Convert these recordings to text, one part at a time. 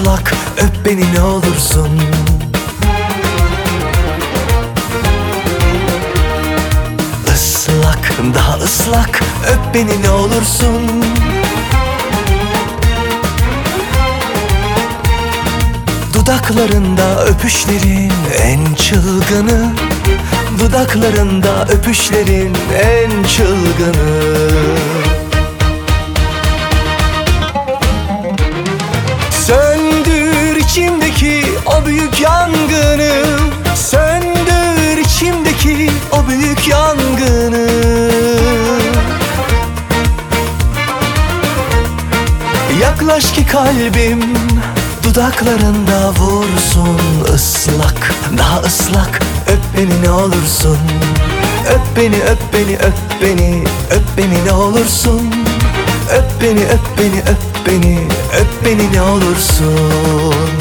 ıslak Öp beni ne olursun. Islak daha ıslak Öp beni ne olursun. Dudaklarında öpüşlerin en çılgını. Dudaklarında öpüşlerin en çılgını yangını. Söndür içimdeki o büyük yangını. Yaklaş ki kalbim dudaklarında vursun ıslak. Daha ıslak öp beni ne olursun. Öp beni öp beni öp beni öp beni ne olursun. Öp beni öp beni öp beni öp beni ne olursun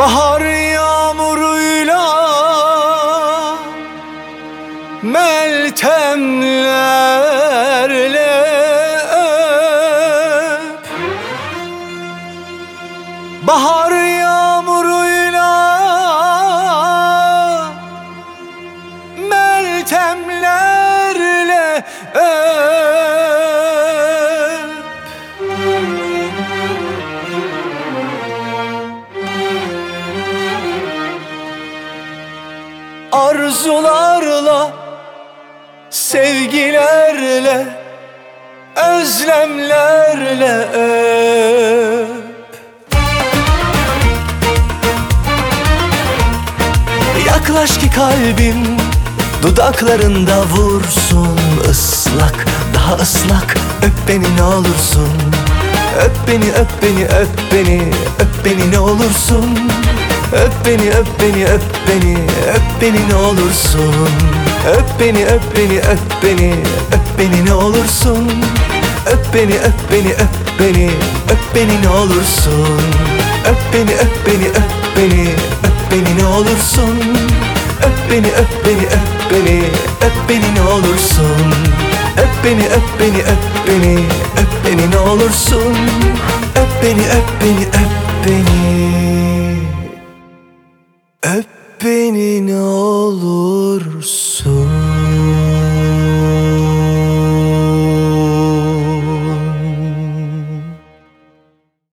Bahar yağmuruyla Meltemlerle öp. Bahar yağmuruyla Meltemlerle Arzularla, sevgilerle, özlemlerle öp. Yaklaş ki kalbim dudaklarında vursun ıslak Daha ıslak. Öp beni ne olursun. Öp beni öp beni öp beni öp beni ne olursun Öp beni öp beni öp beni öp beni ne olursun Öp beni öp beni öp beni öp beni ne olursun Öp beni öp beni öp beni öp beni ne olursun Öp beni öp beni öp beni öp beni ne olursun Öp beni öp beni öp beni öp beni ne olursun Öp beni öp beni öp beni öp beni ne olursun Öp beni öp beni öp beni Öp beni ne olursun.